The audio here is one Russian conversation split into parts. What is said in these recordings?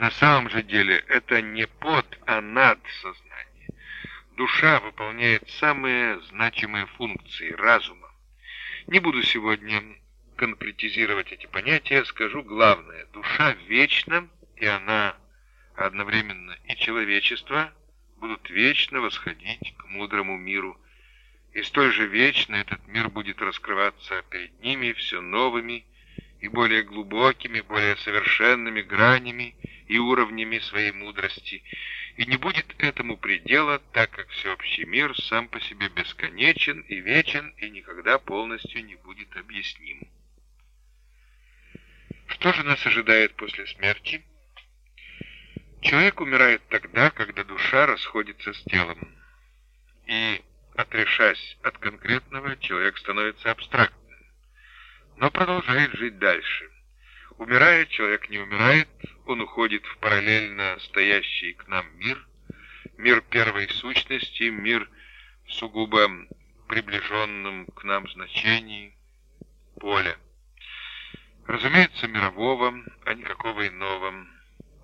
На самом же деле это не под, а над сознание. Душа выполняет самые значимые функции разума. Не буду сегодня конкретизировать эти понятия, скажу главное. Душа вечна, и она одновременно и человечество будут вечно восходить к мудрому миру. И столь же вечно этот мир будет раскрываться перед ними все новыми и более глубокими, более совершенными гранями и уровнями своей мудрости, и не будет этому предела, так как всеобщий мир сам по себе бесконечен и вечен и никогда полностью не будет объясним. Что же нас ожидает после смерти? Человек умирает тогда, когда душа расходится с телом. И, отрешась от конкретного, человек становится абстрактным но продолжает жить дальше. Умирает, человек не умирает, он уходит в параллельно стоящий к нам мир, мир первой сущности, мир сугубо приближенным к нам значений, поля. Разумеется, мирового, а никакого иного.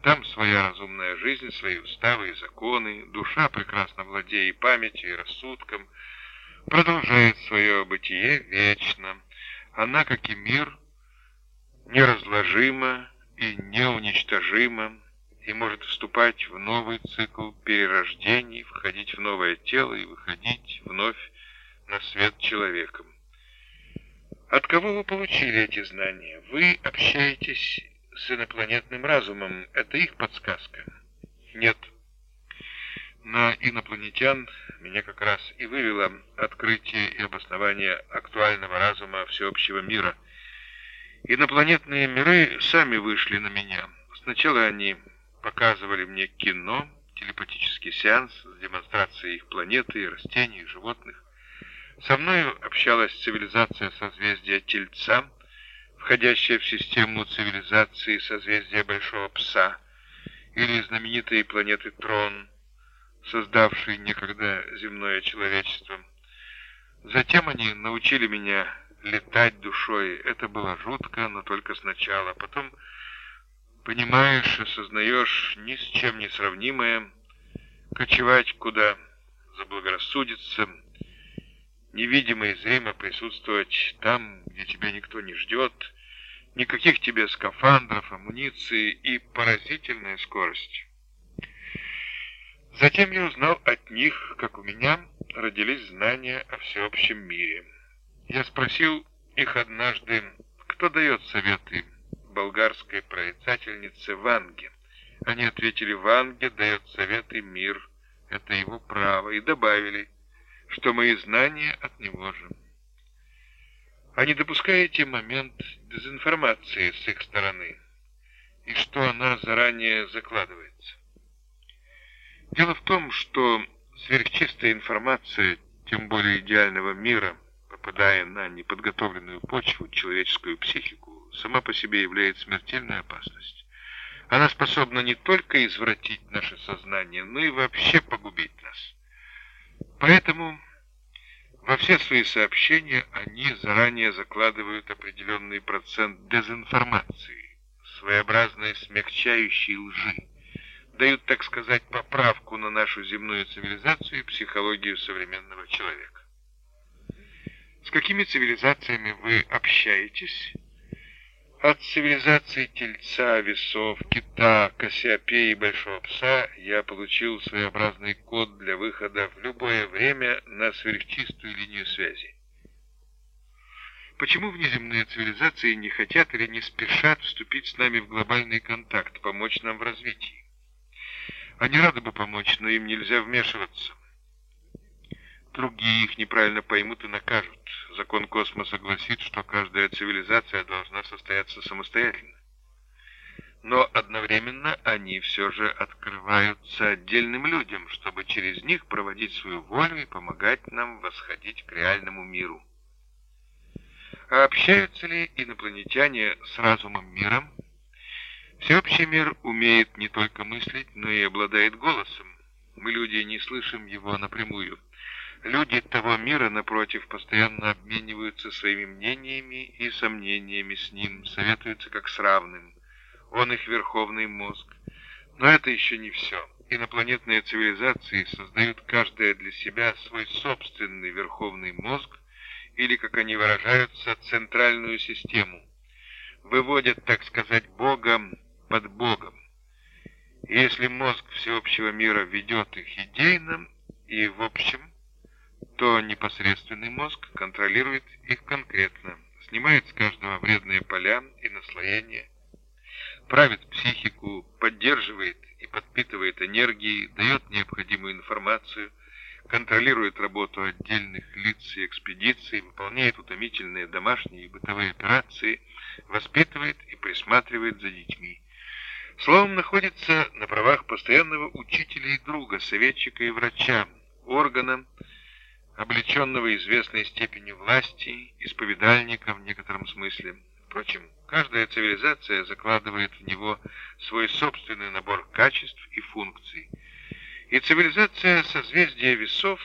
Там своя разумная жизнь, свои уставы и законы, душа, прекрасно владея и памятью, и рассудком, продолжает свое бытие вечно, она, как и мир, неразложима и неуничтожима, и может вступать в новый цикл перерождений, входить в новое тело и выходить вновь на свет человеком. От кого вы получили эти знания? Вы общаетесь с инопланетным разумом. Это их подсказка? Нет. На инопланетян меня как раз и вывело открытие и обоснование актуального разума всеобщего мира. Инопланетные миры сами вышли на меня. Сначала они показывали мне кино, телепатический сеанс с демонстрацией их планеты, растений, животных. Со мною общалась цивилизация созвездия Тельца, входящая в систему цивилизации созвездия Большого Пса, или знаменитые планеты Трон – создавший некогда земное человечество. Затем они научили меня летать душой. Это было жутко, но только сначала. Потом понимаешь, осознаешь ни с чем не сравнимое, кочевать куда заблагорассудится, невидимо и зримо присутствовать там, где тебя никто не ждет, никаких тебе скафандров, амуниции и поразительная скорость. Затем я узнал от них, как у меня родились знания о всеобщем мире. Я спросил их однажды, кто дает советы болгарской прорицательнице Ванге. Они ответили, Ванге дает советы мир, это его право, и добавили, что мои знания от него же. А не допускаете момент дезинформации с их стороны, и что она заранее закладывается? Дело в том, что сверхчистая информация, тем более идеального мира, попадая на неподготовленную почву, человеческую психику, сама по себе является смертельной опасностью. Она способна не только извратить наше сознание, но и вообще погубить нас. Поэтому во все свои сообщения они заранее закладывают определенный процент дезинформации, своеобразной смягчающей лжи дают, так сказать, поправку на нашу земную цивилизацию и психологию современного человека. Какими цивилизациями вы общаетесь? От цивилизации Тельца, Весов, Кита, Кассиопеи и Большого Пса я получил своеобразный код для выхода в любое время на сверхчистую линию связи. Почему внеземные цивилизации не хотят или не спешат вступить с нами в глобальный контакт, помочь нам в развитии? Они рады бы помочь, но им нельзя вмешиваться. Другие их неправильно поймут и накажут. Закон космоса гласит, что каждая цивилизация должна состояться самостоятельно. Но одновременно они все же открываются отдельным людям, чтобы через них проводить свою волю и помогать нам восходить к реальному миру. А общаются ли инопланетяне с разумом миром? Всеобщий мир умеет не только мыслить, но и обладает голосом. Мы, люди, не слышим его напрямую. Люди того мира, напротив, постоянно обмениваются своими мнениями и сомнениями с ним, советуются как с равным. Он их верховный мозг. Но это еще не все. Инопланетные цивилизации создают каждая для себя свой собственный верховный мозг, или, как они выражаются, центральную систему. Выводят, так сказать, Бога под Богом. И если мозг всеобщего мира ведет их идейно и в общем, то непосредственный мозг контролирует их конкретно, снимает с каждого вредные поля и наслоения, правит психику, поддерживает и подпитывает энергией, дает необходимую информацию, контролирует работу отдельных лиц и экспедиций, выполняет утомительные домашние и бытовые операции, воспитывает и присматривает за детьми. Словом, находится на правах постоянного учителя и друга, советчика и врача, органа, облеченного известной степенью власти, исповедальника в некотором смысле. Впрочем, каждая цивилизация закладывает в него свой собственный набор качеств и функций. И цивилизация созвездия весов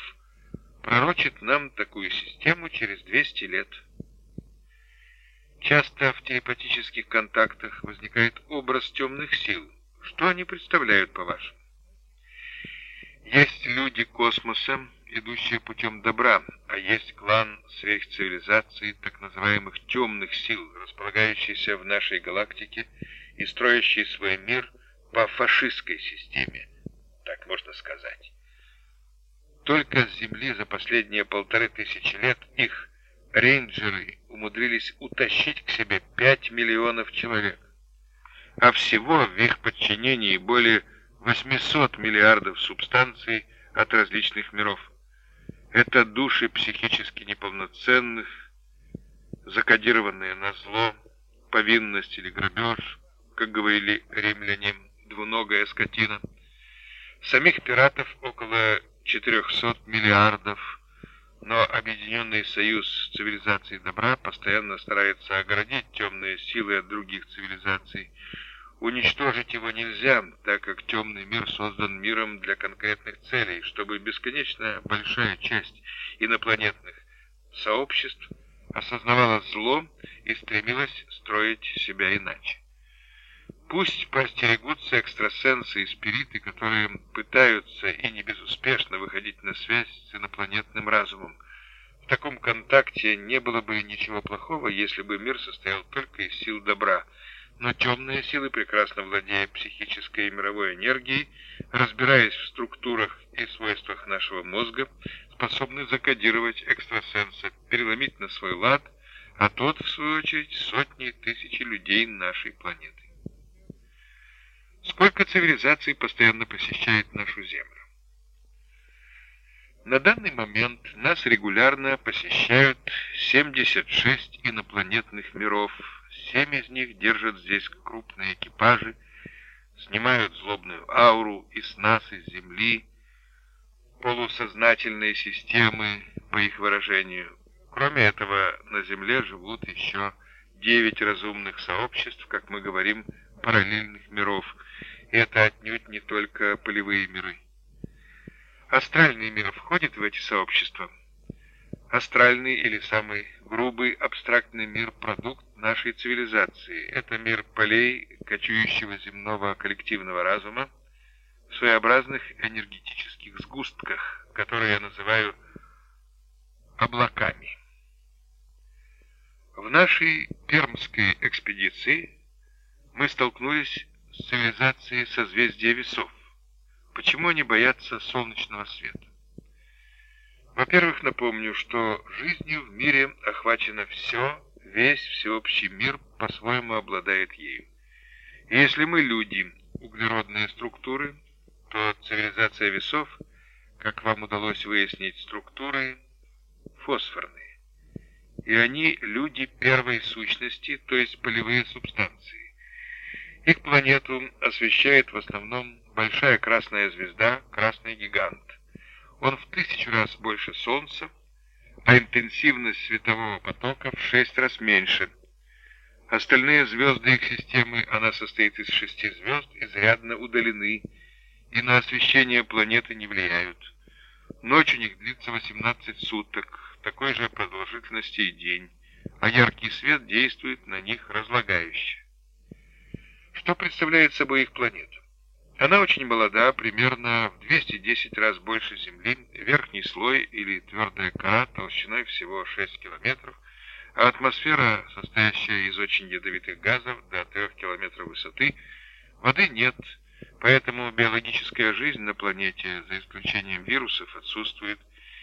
пророчит нам такую систему через 200 лет. Часто в телепатических контактах возникает образ темных сил. Что они представляют, по-вашему? Есть люди космоса, идущие путем добра, а есть клан сверхцивилизаций, так называемых темных сил, располагающийся в нашей галактике и строящий свой мир по фашистской системе, так можно сказать. Только с Земли за последние полторы тысячи лет их рейнджеры умудрились утащить к себе 5 миллионов человек, а всего в их подчинении более 800 миллиардов субстанций от различных миров. Это души психически неполноценных, закодированные на зло, повинность или грабеж, как говорили римляне, двуногая скотина. Самих пиратов около 400 миллиардов, но Объединенный Союз Цивилизаций Добра постоянно старается оградить темные силы от других цивилизаций, Уничтожить его нельзя, так как темный мир создан миром для конкретных целей, чтобы бесконечно большая часть инопланетных сообществ осознавала зло и стремилась строить себя иначе. Пусть постерегутся экстрасенсы и спириты, которые пытаются и не безуспешно выходить на связь с инопланетным разумом. В таком контакте не было бы ничего плохого, если бы мир состоял только из сил добра – но темные силы, прекрасно владея психической и мировой энергией, разбираясь в структурах и свойствах нашего мозга, способны закодировать экстрасенса, переломить на свой лад, а тот, в свою очередь, сотни и тысячи людей нашей планеты. Сколько цивилизаций постоянно посещает нашу Землю? На данный момент нас регулярно посещают 76 инопланетных миров, Семь из них держат здесь крупные экипажи, снимают злобную ауру и с нас, из земли, полусознательные системы, по их выражению. Кроме этого, на Земле живут еще девять разумных сообществ, как мы говорим, параллельных миров. И это отнюдь не только полевые миры. Астральный мир входит в эти сообщества. Астральный или самый грубый абстрактный мир – продукт нашей цивилизации. Это мир полей, кочующего земного коллективного разума, в своеобразных энергетических сгустках, которые я называю облаками. В нашей пермской экспедиции мы столкнулись с цивилизацией созвездия весов. Почему они боятся солнечного света? Во-первых, напомню, что жизнью в мире охвачено все, весь всеобщий мир по-своему обладает ею. И если мы люди, углеродные структуры, то цивилизация весов, как вам удалось выяснить, структуры фосфорные. И они люди первой сущности, то есть полевые субстанции. Их планету освещает в основном большая красная звезда, красный гигант. Он в тысячу раз больше Солнца, а интенсивность светового потока в шесть раз меньше. Остальные звезды их системы, она состоит из шести звезд, изрядно удалены и на освещение планеты не влияют. Ночь у них длится 18 суток, такой же продолжительности и день, а яркий свет действует на них разлагающе. Что представляет собой их планета? Она очень молода, примерно в 210 раз больше Земли, верхний слой или твердая кора толщиной всего 6 километров, а атмосфера, состоящая из очень ядовитых газов до 3 километров высоты, воды нет, поэтому биологическая жизнь на планете, за исключением вирусов, отсутствует,